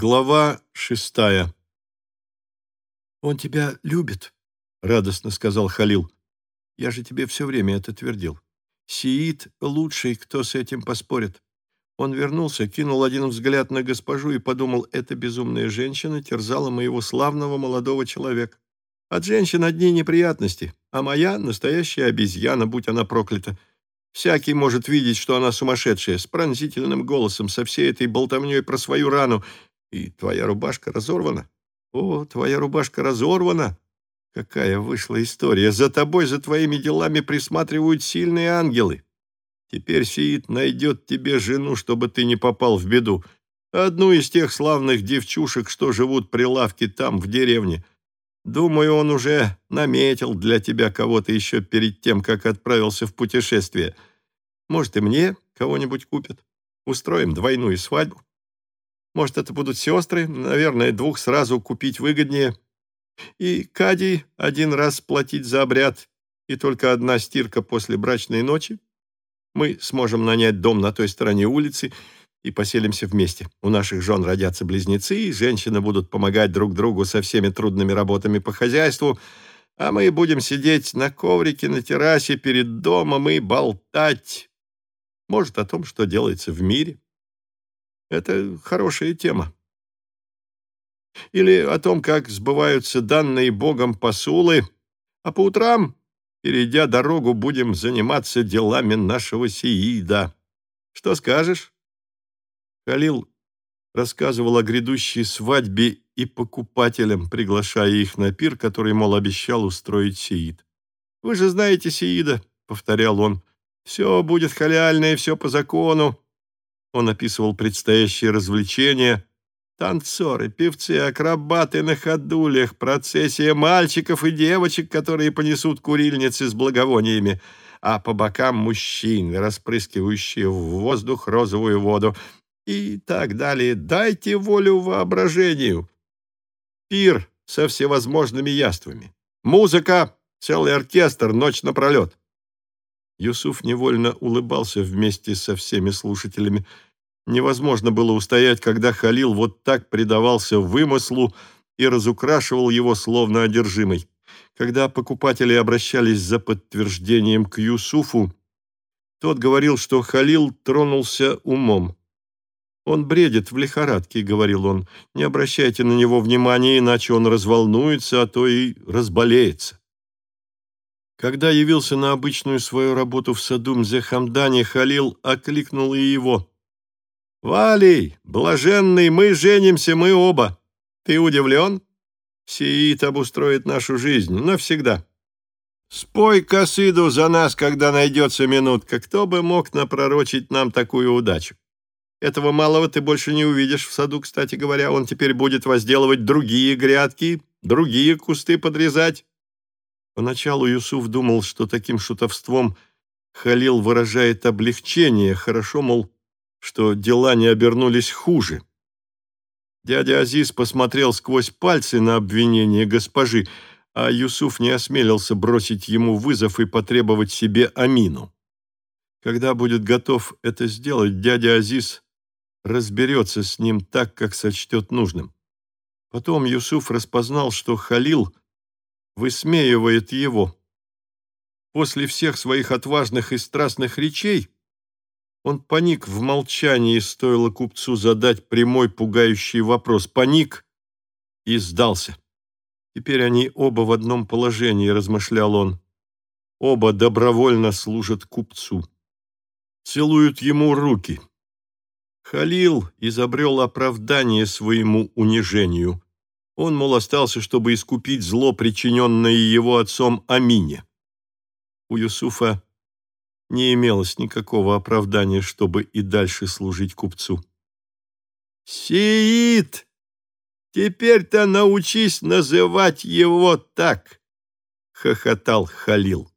Глава шестая. «Он тебя любит», — радостно сказал Халил. «Я же тебе все время это твердил. Сиит — лучший, кто с этим поспорит». Он вернулся, кинул один взгляд на госпожу и подумал, эта безумная женщина терзала моего славного молодого человека. От женщин одни неприятности, а моя — настоящая обезьяна, будь она проклята. Всякий может видеть, что она сумасшедшая, с пронзительным голосом, со всей этой болтовней про свою рану, и твоя рубашка разорвана? О, твоя рубашка разорвана? Какая вышла история. За тобой, за твоими делами присматривают сильные ангелы. Теперь Сиит найдет тебе жену, чтобы ты не попал в беду. Одну из тех славных девчушек, что живут при лавке там, в деревне. Думаю, он уже наметил для тебя кого-то еще перед тем, как отправился в путешествие. Может, и мне кого-нибудь купят. Устроим двойную свадьбу. Может, это будут сестры? Наверное, двух сразу купить выгоднее. И Кади один раз платить за обряд, и только одна стирка после брачной ночи. Мы сможем нанять дом на той стороне улицы и поселимся вместе. У наших жен родятся близнецы, и женщины будут помогать друг другу со всеми трудными работами по хозяйству, а мы будем сидеть на коврике на террасе перед домом и болтать. Может, о том, что делается в мире. Это хорошая тема. Или о том, как сбываются данные Богом посулы, а по утрам, перейдя дорогу, будем заниматься делами нашего Сиида. Что скажешь? Халил рассказывал о грядущей свадьбе и покупателям, приглашая их на пир, который, мол, обещал устроить Сиид. «Вы же знаете Сиида», — повторял он, — «все будет халяльно и все по закону. Он описывал предстоящие развлечения, танцоры, певцы, акробаты на ходулях, процессия мальчиков и девочек, которые понесут курильницы с благовониями, а по бокам мужчины, распрыскивающие в воздух розовую воду, и так далее. Дайте волю воображению. Пир со всевозможными яствами. Музыка, целый оркестр, ночь напролет. Юсуф невольно улыбался вместе со всеми слушателями. Невозможно было устоять, когда Халил вот так предавался вымыслу и разукрашивал его словно одержимый. Когда покупатели обращались за подтверждением к Юсуфу, тот говорил, что Халил тронулся умом. «Он бредит в лихорадке», — говорил он. «Не обращайте на него внимания, иначе он разволнуется, а то и разболеется». Когда явился на обычную свою работу в саду Мзехамдане, Халил окликнул и его. «Валий, блаженный, мы женимся, мы оба. Ты удивлен? Сиит обустроит нашу жизнь навсегда. Спой косыду за нас, когда найдется минутка. Кто бы мог напророчить нам такую удачу? Этого малого ты больше не увидишь в саду, кстати говоря. Он теперь будет возделывать другие грядки, другие кусты подрезать. Поначалу Юсуф думал, что таким шутовством Халил выражает облегчение, хорошо, мол, что дела не обернулись хуже. Дядя Азиз посмотрел сквозь пальцы на обвинение госпожи, а Юсуф не осмелился бросить ему вызов и потребовать себе Амину. Когда будет готов это сделать, дядя Азиз разберется с ним так, как сочтет нужным. Потом Юсуф распознал, что Халил высмеивает его. После всех своих отважных и страстных речей он паник в молчании, стоило купцу задать прямой пугающий вопрос. Паник и сдался. Теперь они оба в одном положении, размышлял он. Оба добровольно служат купцу. Целуют ему руки. Халил изобрел оправдание своему унижению. Он, мол, остался, чтобы искупить зло, причиненное его отцом Амине. У Юсуфа не имелось никакого оправдания, чтобы и дальше служить купцу. «Сиит! Теперь-то научись называть его так!» — хохотал Халил.